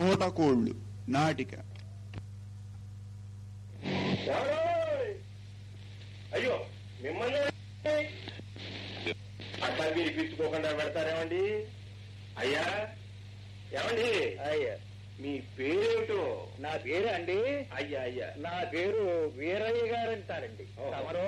పూటకోళ్ళు నాటిక? అయ్యో మిమ్మల్ని అట్లా మీరు పిచ్చుకోకుండా పెడతారేమండి? అయ్యా ఏమండి? అయ్యా. మీ పేరేమిటో? నా పేరు అండి. అయ్యా అయ్యా. నా పేరు వీరయ్య గారు అంటారండి. తమరు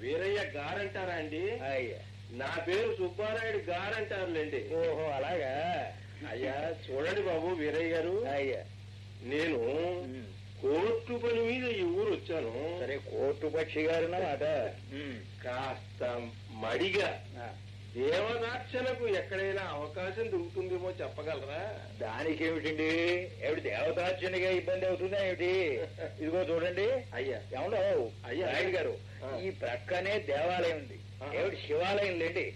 వీరయ్య గారంటారా అండి? అయ్యా. నా పేరు సుబ్బారాయుడు గారంటారులేండి. ఓహో అలాగా? అయ్యా చూడండి బాబు వీరయ్య గారు. అయ్యా. నేను. కోర్టు పని మీద ఈ ఊరు వచ్చాను. సరే కోర్టు పక్షి గారు మాట. కాస్త మడిగా దేవదాక్షలకు ఎక్కడైనా అవకాశం దొరుకుతుందేమో చెప్పగలరా? దానికి ఏమిటండి ఏమిటి దేవతార్చనగా ఇబ్బంది అవుతుందా ఏమిటి? ఇదిగో చూడండి. అయ్యా. ఏమన్నా? అయ్యా. నాయుడు గారు. ఈ ప్రక్కనే దేవాలయం ఉంది. ఏమిటి శివాలయం లేండి.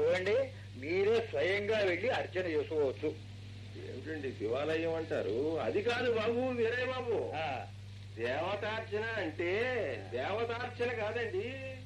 చూడండి. మీరే స్వయంగా వెళ్ళి అర్చన చేసుకోవచ్చు. ఏమిటండి శివాలయం అంటారు? అది కాదు బాబు వీరయ్య బాబు. దేవతార్చన అంటే దేవతార్చన కాదండి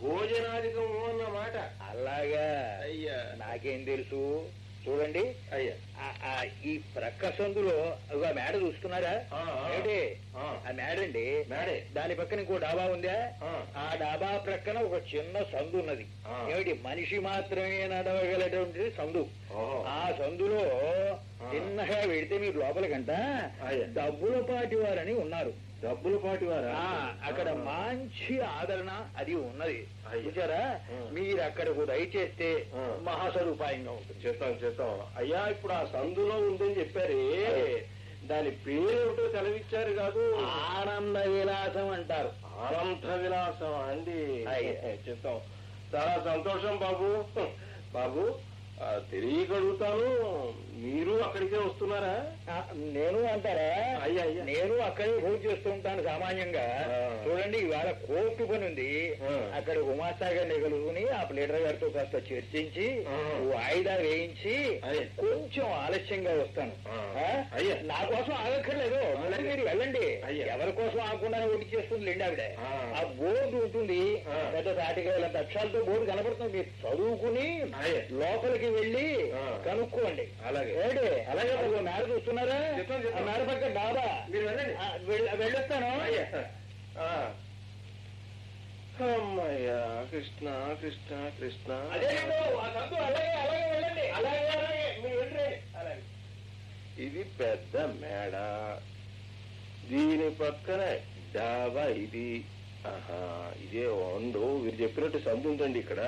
భోజనాధికము అన్నమాట. అలాగా. అయ్యా. నాకేం తెలుసు? చూడండి అయ్యా ఆ, ఆ, ఈ ప్రక్క సందులో ఒక మేడ చూస్తున్నారా ఆ, ఆ. ఏమిటి ఆ. ఆ మేడ అండి మేడే దాని పక్కన ఇంకో డాబా ఉందా ఆ. ఆ డాబా ప్రక్కన ఒక చిన్న సందు ఉన్నది ఆ. ఏమిటి మనిషి మాత్రమే నడవగలటువంటి సందు. ఆ సందులో ఆ. చిన్నగా వెడితే మీరు లోపలికంట. డబ్బుల పాటి వారని ఉన్నారు డబ్బులు పాటి వారా అక్కడ మంచి ఆదరణ అది ఉన్నది. చూసారా. మీరు అక్కడకు దయచేస్తే. మహాసదుపాయంగా ఉంటుంది. చేస్తాం చేస్తాం. అయ్యా ఇప్పుడు ఆ సందులో ఉందని చెప్పారే. దాని పేరేమిటో సెలవిచ్చారు కాదు. ఆనంద విలాసం అంటారు. ఆనంద విలాసం అండి. అయ్యా. చెప్తాం. చాలా సంతోషం బాబు. బాబు తెలియగలుగుతాను మీరు అక్కడికే వస్తున్నారా నేను అంటారా అయ్యా. నేను అక్కడే భోజనం చేస్తూ ఉంటాను సామాన్యంగా. చూడండి ఇవాళ కోర్టు పని ఉంది. అక్కడ ఉమాస్తా గారిని కలుగుని ఆ ప్లేటర్ గారితో కాస్త చర్చించి. వాయిదా వేయించి. కొంచెం ఆలస్యంగా వస్తాను. నా కోసం ఆగక్కర్లేదు మీరు వెళ్ళండి అయ్యా. ఎవరి కోసం ఆగకుండానే ఒకటి చేస్తుంది లేండి ఆవిడ ఆ. బోర్డు ఉంటుంది. పెద్ద తాటికాయల అక్షరాలతో బోర్డు కనపడుతుంది మీరు చదువుకుని అయ్యా. లోపలికి వెళ్ళి. కనుక్కోండి. అలాగే. ఏడి? అలాగే. మేడ చూస్తున్నారా మేడ పక్క డాబా వెళ్ళొస్తాను. అమ్మయ్యా కృష్ణ కృష్ణ కృష్ణ. ఇది పెద్ద మేడ. దీని పక్కన డాబా ఇది. ఆహా ఇదే వండు వీరు చెప్పినట్టు సందు ఉందండి ఇక్కడ.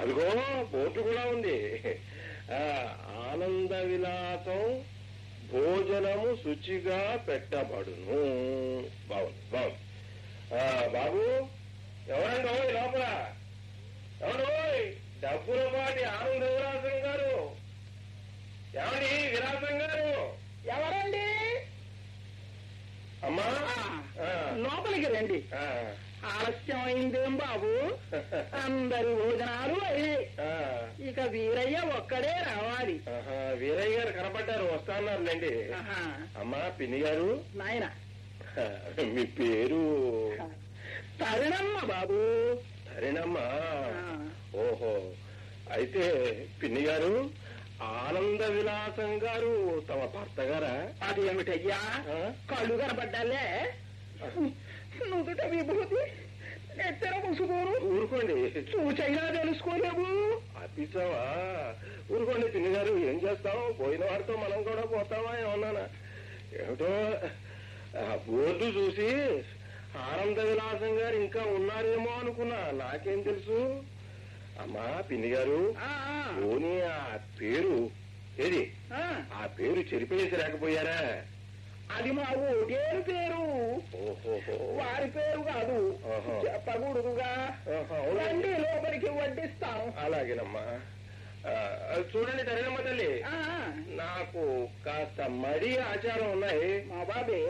అదిగో బోటు కూడా ఉంది. ఆ, ఆనంద విలాసం భోజనము శుచిగా పెట్టబడును. బాగుంది బాగుంది. ఆ, బాబు ఎవరండి లోపల? ఎవరు డబ్బుల పాటి ఆనంద విలాసం గారు. ఏమండి విలాసం గారు? ఎవరండి? అమ్మా. లోపలికి రండి. ఆ, ఆలస్యం అయిందేం బాబు. అందరి భోజనాలు అయ్యాయి ఆ. ఇక వీరయ్య ఒక్కడే రావాలి. వీరయ్య గారు కనపడ్డారు వస్తాన్నారులేండి. అమ్మా పిన్ని గారు. నాయన. మీ పేరు? తరుణమ్మ బాబు. సరేనమ్మా ఆ. ఓహో. అయితే పిన్ని గారు ఆనంద విలాసం గారు తమ భర్త గారా? అది ఏమిటయ్యా? కళ్ళు కనపడ్డాలే. నుదుట విభూతి నెత్తర ముసుకోరు ఊరుకోండి. చూచైనా తెలుసుకోలేవు. అప్పించావా ఊరుకోండి పిన్ని గారు ఏం చేస్తాం పోయిన వారితో మనం కూడా పోతామా ఏమన్నానా? ఏమిటో బోర్డు చూసి ఆనంద విలాసం గారు ఇంకా ఉన్నారేమో అనుకున్నా. నాకేం తెలుసు? అమ్మా పిన్ని గారు ఆ, పోనీ ఆ పేరు ఏది? ఆ, పేరు చెరిపేసి రాకపోయారా? అది మా ఓటేరు పేరు. వారి పేరు కాదు. చెప్పకూడదుగా? రండి లోపలికి వడ్డిస్తాను అలాగేనమ్మా. చూడండి తరగమ్మ తల్లి. నాకు కాస్త మడి ఆచారం ఉన్నాయి. మా బాబే.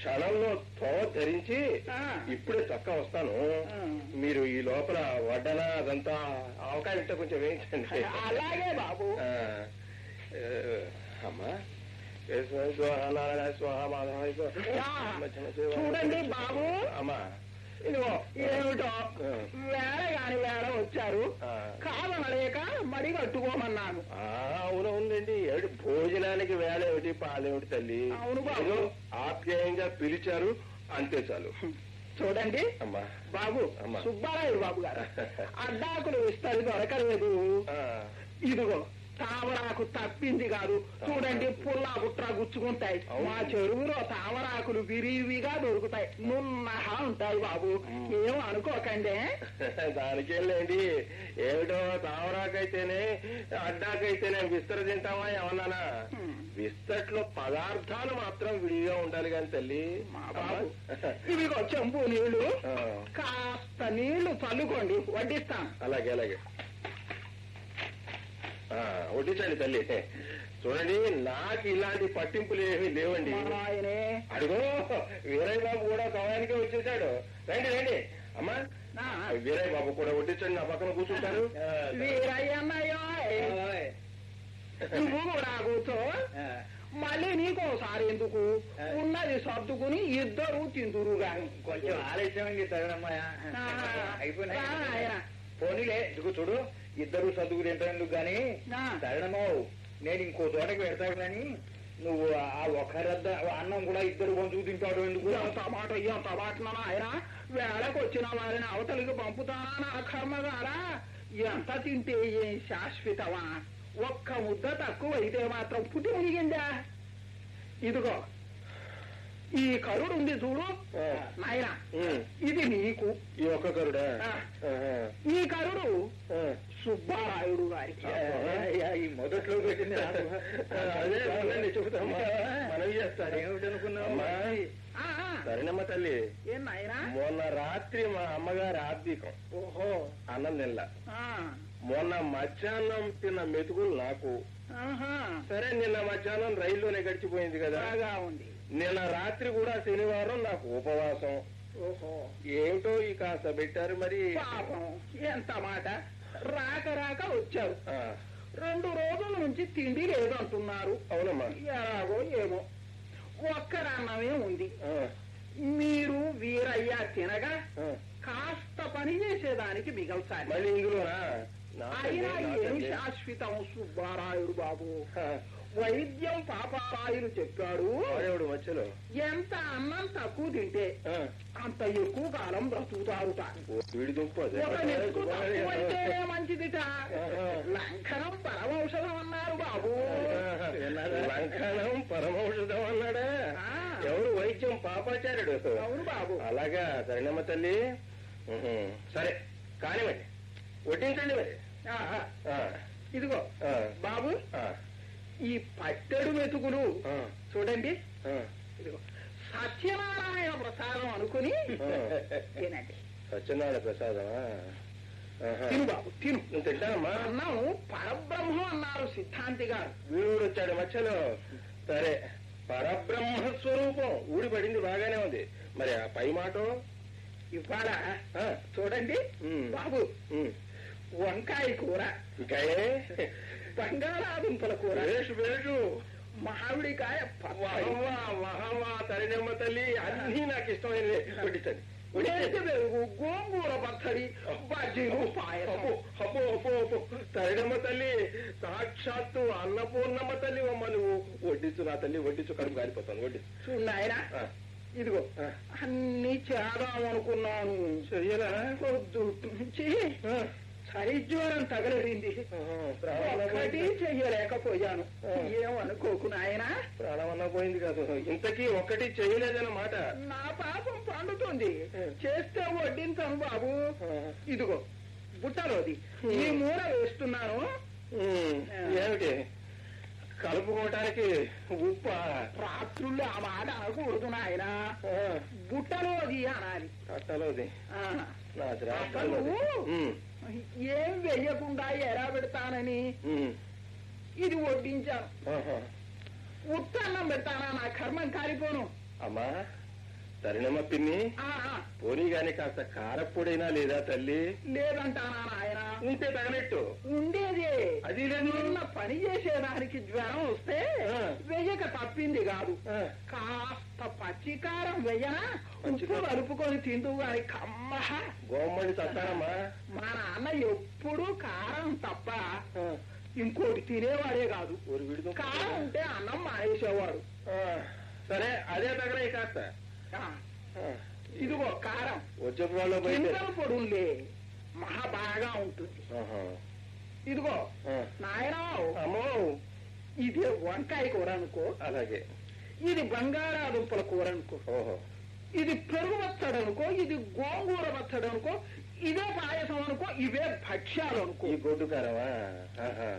క్షణంలో తో ధరించి. ఇప్పుడే చక్క వస్తాను. మీరు ఈ లోపల వడ్డన అదంతా అవకాశం కొంచెం వేయించండి అలాగే బాబు అమ్మా. చూడండి బాబు. అమ్మా ఇదిగో ఏమిటో. వేళ కాని వేళ వచ్చారు. కాదనలేక మడి కట్టుకోమన్నాను. అవునవునండి ఏమిటి భోజనానికి వేళ ఏమిటి పాలేమిటి తల్లి? అవును బాబు. ఆప్యాయంగా పిలిచారు అంతే చాలు. చూడండి. అమ్మా. బాబు అమ్మా. సుబ్బారాయుడు బాబు గారు. అడ్డాకులు ఇస్తారు దొరకలేదు. ఇదిగో తామరాకు తప్పింది కాదు. చూడండి పుల్లా బుట్రా గుచ్చుకుంటాయి. మా చెరువులో తామరాకులు విరివిగా దొరుకుతాయి. నున్నహా ఉంటాయి బాబు. ఏం అనుకోకండి దానికేంలేండి. ఏమిటో తావరాకైతేనే అడ్డాకైతేనే విస్తర తింటామా ఏమన్నానా. విస్తట్లో పదార్థాలు మాత్రం విడిగా ఉండాలి కానీ తల్లి. ఇదిగో చెంపు నీళ్ళు కాస్త నీళ్ళు చల్లుకోండి. వడ్డిస్తాను. అలాగే అలాగే. వడ్డించండి తల్లి. చూడండి నాకు ఇలాంటి పట్టింపులు ఏమీ లేవండి. అడుగో వీరయ్య బాబు కూడా సమయానికే వచ్చేసాడు రండి రండి. అమ్మా వీరయ్య బాబు కూడా వడ్డించండి నా పక్కన కూర్చుంటారు. నువ్వు కూడా కూర్చో. మళ్ళీ నీకోసారి ఎందుకు? ఉన్నది సర్దుకుని ఇద్దరు తిందురు గాని కొంచెం ఆలస్యమైంది తగనమ్మా ఆ, అయిపోయినాయి రా నాయనా. పోనీలే ఇదిగో చూడు. ఇద్దరు చదువుకు తింటాను గాని ఆ. తగనమ్మో నేను ఇంకో చోటకి పెడతాను కానీ నువ్వు ఆ ఒక్కరద్ద అన్నం కూడా ఇద్దరు పంచుకు తింటాడు ఎందుకు ఎంత మాట ఎంత మాట ఆయన వేళకు వచ్చిన వారిని అవతలికి పంపుతానా నా కర్మగారా ఎంత తింటే ఏం శాశ్వతమా ఒక్క ముద్ద తక్కువ అయితే మాత్రం పుట్టి మునిగిందా ఇదిగో ఈ కరుడు ఉంది చూడు ఆ. నాయన. ఇది నీకు ఈ ఒక్క కరుడా ఆ. ఈ కరుడు ఆ. సుబ్బారాయుడు ఈ మొదట్లో పెట్టింది. అదే ఉండండి, చెబుతామ్మా మనవి ఆ, ఆ. సరేనమ్మా తల్లి. మొన్న రాత్రి మా అమ్మగారి ఆర్థికం. ఓహో. అన్నం తినలా. మొన్న మధ్యాహ్నం తిన్న మెతుకులు నాకు. సరే నిన్న మధ్యాహ్నం రైల్లోనే గడిచిపోయింది కదా. ఉంది. నిన్న రాత్రి కూడా శనివారం నాకు ఉపవాసం. ఏమిటో ఈ కాస్త పెట్టారు మరి. పాపం ఎంత మాట? రాక రాక వచ్చారు. రెండు రోజుల నుంచి తిండి లేదంటున్నారు. అవునమ్మా. ఎలాగో ఏమో. ఒక్కరన్నమే ఉంది. మీరు వీరయ్య తినగా. కాస్త పని చేసేదానికి మిగల్చాలి మళ్ళీ ఇందులోనా? అయినా. శాశ్వతం సుబ్బారాయుడు బాబు? వైద్యం పాపారాయుడు చెప్పాడు. మధ్యలో ఎంత అన్నం తక్కువ తింటే అంత ఎక్కువ కాలం బ్రతుకుతారుట తక్కువైతేనే మంచిదిట. లంకనం పరమౌషధం అన్నారు బాబు. లంకనం పరమౌషధం అన్నాడా. ఎవరు వైద్యం పాపాచార్యుడు? అవును బాబు. అలాగా సరేనమ్మ తల్లి. సరే కానివ్వండి. వడ్డించండి మరి. ఇదిగో బాబు ఆ, ఈ పట్టెడు మెతుకులు చూడండి. ఇదిగో సత్యనారాయణ ప్రసాదం అనుకుని. తినండి. సత్యనారాయణ ప్రసాదమా? ఆహా. తిను బాబు తిను. తింటానమ్మా అన్నం పరబ్రహ్మం అన్నారు సిద్ధాంతి గారు. వీడు వచ్చాడు మధ్యలో సరే పరబ్రహ్మ స్వరూపం ఊడిపడింది బాగానే ఉంది. మరి ఆ పై మాట? ఇవాళ చూడండి. బాబు. వంకాయ కూర. ఇంకా ఏ? బంగాళాదుంపల కూర. వేషు వేషు. మామిడికాయ. వహవా వహవా తరినమ్మ తల్లి అన్ని నాకు ఇష్టమైనవి పెరుగు గోంగూర పచ్చడి బజ్జీలు అబ్బో పాయసం. అబ్బో అబ్బో అబ్బో తరినమ్మ తల్లి సాక్షాత్తు అన్నపూర్ణమ్మ తల్లి అమ్మ నువ్వు. వడ్డించు నా తల్లి వడ్డించు కడుపు కాలిపోతాను వడ్డించు చూడు నాయనా ఆ, ఇదిగో. అన్ని చేద్దాం అనుకున్నాను చెయ్యలా నుంచి సరిజ్వరం తగలడింది ఒక్కటి. చెయ్యలేకపోయాను. ఏమనుకోకు నాయనా. ప్రాణమన్నా పోయింది కాదు. ఇంతకీ ఒక్కటి చేయలేదన్నమాట నా పాపం పండుతుంది. చేస్తే వడ్డించాను బాబు. ఇదిగో బుట్టలోది ఈ మూల వేస్తున్నాను. ఏమిటి? కలుపుకోవటానికి ఉప్ప? రాత్రుళ్ళు ఆ మాట అనకూడదు నాయన. బుట్టలోది అనాలి. నా అసలు ఏం వెయ్యకుండా ఎలా పెడతానని ఇది వడ్డించాను. ఉత్తన్నం పెడతానా నా కర్మం కాలిపోను అమ్మా. సరేనమ్మ పిన్ని. పోనీ గాని కాస్త కారప్పొడైనా లేదా తల్లి? లేదంటానా నాయన. ఉంటే తగనట్టు ఉండేది. అది నిన్న పని చేసేదానికి జ్వరం వస్తే. వెయ్యక తప్పింది కాదు. కాస్త పచ్చికారం వెయ్యనా? ఉప్పు. కలుపుకొని తింటూ గాని కమ్మ గోమ్మడి చస్తానమ్మా మా నాన్న ఎప్పుడు కారం తప్ప ఇంకోటి తినేవాడే కాదు. కారం ఉంటే అన్నం మానేసేవాడు. సరే అదే తగలే కాస్త. ఇదిగో కారం. గింజల పొడుంలే మహా బాగా ఉంటుంది. ఇదిగో ఆ. నాయన అమ్మో. ఇది వంకాయ కూర అనుకో అలాగే. ఇది బంగాళాదుంపల కూర అనుకో ఓహో. ఇది పెరుగు పచ్చడి అనుకో ఇది గోంగూర పచ్చడి అనుకో ఇదే పాయసం అనుకో ఇవే భక్ష్యాలు అనుకో ఈ గొడ్డు కారమా? ఆహా.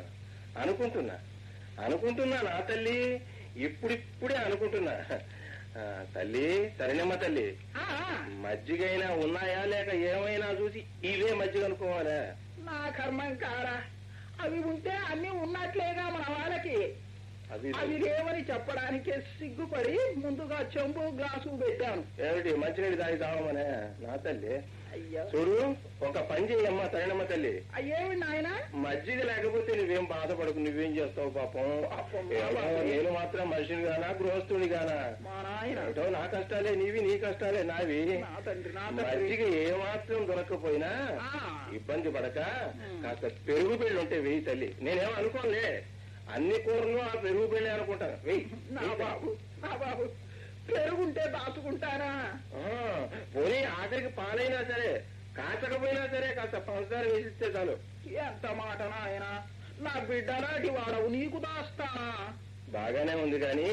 అనుకుంటున్నా. అనుకుంటున్నా నా తల్లి. ఇప్పుడిప్పుడే అనుకుంటున్నా. తల్లి తరినమ్మ తల్లి. ఆ, మజ్జిగైనా ఉన్నాయా లేక ఏమైనా చూసి ఇవే మజ్జిగ అనుకోవాలా? నా కర్మం కారా. అవి ఉంటే అన్ని ఉన్నట్లేగా మన వాళ్ళకి. అవి లేవని చెప్పడానికే సిగ్గుపడి ముందుగా చెంబు గ్లాసు పెట్టాను. ఏమిటి మంచినీళ్ళు తాగి తాగమనే? నా తల్లి. అయ్యా. చూడు ఒక పని చేయమ్మా తరినమ్మ తల్లి. అయ్యేమి నాయన? మజ్జిగ లేకపోతే నువ్వేం బాధపడకు నువ్వేం చేస్తావు పాపం. నేను మాత్రం మనిషిని గానా గృహస్థుని గానా ఏమిటో నా కష్టాలే నీవి నీ కష్టాలే నావి. మజ్జిగ ఏమాత్రం దొరకకపోయినా ఇబ్బంది పడక. కాస్త పెరుగు పెళ్ళి ఉంటే వెయ్యి తల్లి. నేనేం అనుకోనులే. అన్ని కూరలు ఆ పెరుగు పెళ్ళి అనుకుంటాను వెయ్యి నా. బాబు నా బాబు. పెరుగుంటే దాచుకుంటానా ఆ, పోనీ ఆఖరికి పాలైనా సరే కాచకపోయినా సరే కాస్త పంచదార వేసిస్తే చాలు. ఎంత మాట నాయన? నా బిడ్డలాంటి వాడవు నీకు దాస్తానా బాగానే ఉంది కానీ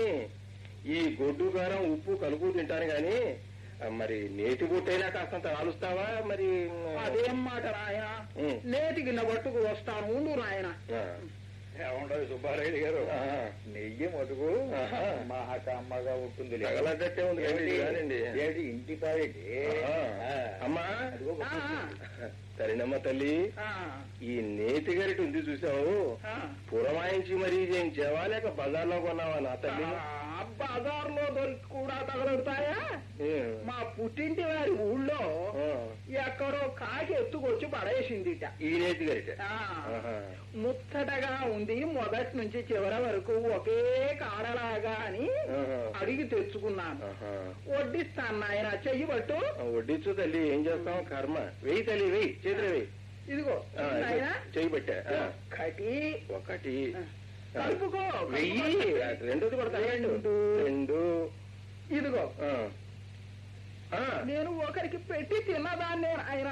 ఈ గొడ్డు కారం ఉప్పు కలుపు తింటాను గాని మరి నేతి బుట్టైనా కాస్తంత కాలుస్తావా మరి అదేం మాట నాయన. నేటికి నా పట్టుకు వస్తాను ఉండు నాయన. ఆ, ఏమంటారు సుబ్బారెడ్డి గారు. నెయ్యి మటుకు ఆహా. మహాక అమ్మగా ఉంటుంది తగలడ్డట్టే ఉంది ఇంటి ఆహా. అమ్మా. సరేనమ్మ తల్లి. ఈ నేతి గరిట ఉంది చూసావు. పురమాయించి మరీ చేయించావా లేక బజార్లో కొన్నావా నా తల్లి? బజార్లో దొరికి కూడా తగలుతాయా మా పుట్టింటి వారి ఊళ్ళో ఎక్కడో కాకి ఎత్తుకొచ్చి పడేసిందిట. ఈ నేతి గరిట. ముచ్చటగా ఉంది మొదటి నుంచి చివరి వరకు ఒకే కాడలాగా అని. అడిగి తెచ్చుకున్నాను. వడ్డిస్తాను నాయన చెయ్యి పట్టు. వడ్డించు తల్లి ఏం చేస్తాం కర్మ. వెయ్యి తల్లి వెయ్యి. చేతులు వెయ్యి ఇదిగో ఆ, ఒకటి. ఒకటి. వెయ్యి. రెండోది కొడతా. రెండు. రెండు. ఇదిగో. నేను ఒకరికి పెట్టి తిన్నదాన్నే ఆయన.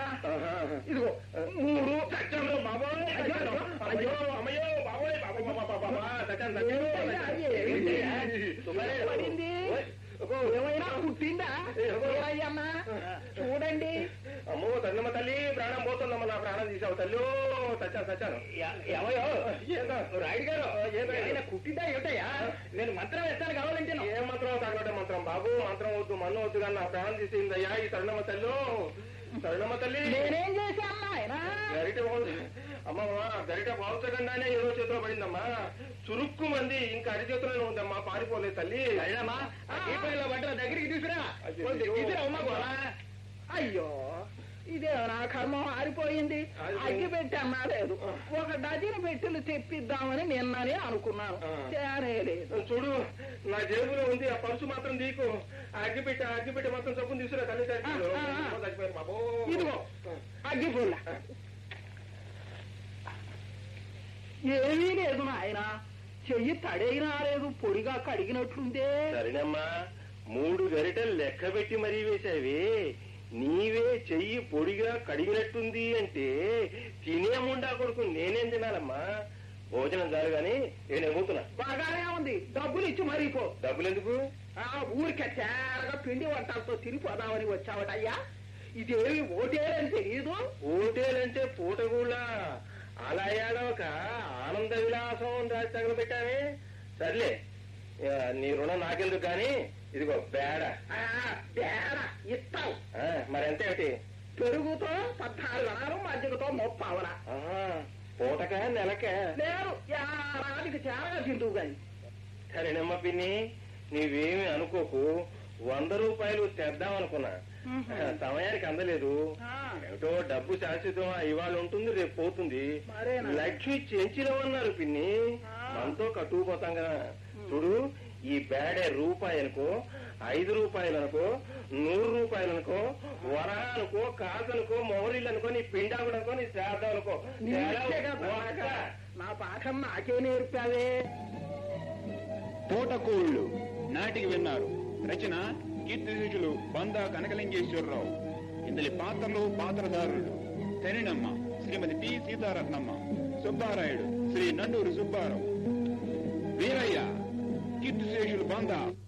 ఇదిగో. మూడు. పడింది. ఏమైనా పుట్టిందా? అయ్యమ్మా చూడండి. అమ్మో తల్లమ్మ తల్లి ప్రాణం పోతుందమ్మ నా ప్రాణం తీసావు. తల్లి చచ్చాను చచ్చాను ఏమయ్యో? రాయుడు గారు ఏమైనా కుట్టిందా ఏమిటయ్యా? నేను మంత్రం వేస్తాను కావాలంటే ఏ మంత్రం? తగ్గడం మంత్రం. బాబు మంత్రం వద్దు మన్ను వద్దు కానీ నా ప్రాణం తీసిందయ్యా ఈ తరుణమ్మ తల్లి. తరుణమ్మ తల్లి. నేనేం ఆయన గరిట అమ్మమ్మ గరిట బాగుతకుండానే ఏదో చేతిలో పడిందమ్మా. చురుక్కు మంది ఇంకా అరిచేతుల్లో ఉందమ్మా పారిపోలేదు తల్లి. దీపంలో పడ్డ దగ్గరికి తీసుకురా. కొంచెం తీసుకురా అమ్మా. అయ్యో. ఇదే నా కర్మం ఆరిపోయింది. అగ్గి పెట్టి అన్నా లేదు ఒక డజన్ పెట్టెలు తెప్పిద్దామని నిన్ననే అనుకున్నాను. చేరేలేదు చూడు నా జేబులో ఉంది ఆ పర్సు మాత్రం నీకు. ఆ అగ్గిపెట్టి ఆ అగ్గిపెట్టి మొత్తం చప్పుని తీసుకురా తల్లి ఇదిగో అగ్గి పుల్ల ఏమీ లేదు నాయన. చెయ్యి తడైనా లేదు పొడిగా కడిగినట్లుందే. సరేనమ్మా మూడు గరిటెలు లెక్క పెట్టి మరీ వేసావి నీవే చెయ్యి పొడిగా కడిగినట్టుంది అంటే తినే ముండా కొడుకు నేనేం తినాలమ్మా? భోజనం చాలు గాని నేను ఎగుతున్నా బాగానే ఉంది. డబ్బులు ఇచ్చి మరిపో డబ్బులు ఎందుకు ఆ ఊరికే తేరగా పిండి వంటలతో తిరిగిపోదామని వచ్చావటయ్యా ఇదేమి ఓటేలని తెలియదు ఓటేలంటే పూటగూళ్ళ అలా ఏడవక ఆనంద విలాసం రాసి తగలబెట్టావే. సర్లే నీ రుణం నాకెందుకు కానీ ఇదిగో బేడ. ఆ, తేర ఇస్తావు. ఆ, మరెంత ఏమిటి? పెరుగుతో పద్నాలుగు అనాలు మజ్జిగతో ముప్పావరా పూటక నెలక. లేదు యారానికి చేరగా తింటువు గాని. సరేనమ్మ పిన్ని నీవేమి అనుకోకు. వంద రూపాయలు తెద్దాం అనుకున్నా సమయానికి అందలేదు. ఏమిటో డబ్బు శాశ్వతం ఇవాళ ఉంటుంది రేపు పోతుంది? లక్ష్మి చెంచిలో అన్నారు పిన్ని. మనతో కట్టుకుపోతాం కదా. చూడు ఈ బేడే రూపాయి అనుకో ఐదు రూపాయలు అనుకో నూరు రూపాయలు అనుకో వరహ అనుకో కాసనుకో మౌరీలు అనుకో నీ పిండాకుడు అనుకో నీ శ్రాద్ధం అనుకో. నా పాఠం నాకే నేర్పావే. తోటకోళ్ళు నాటికి విన్నారు. రచన కీర్తి శిష్యులు బందా కనకలింగేశ్వరరావు. ఇందలి పాత్రలు పాత్రధారులు. Teninamma Srimati P. Sitaratnamma. Subbarayudu Sri Nanduru Subbarao. Veerayya Kit Sejil Banda.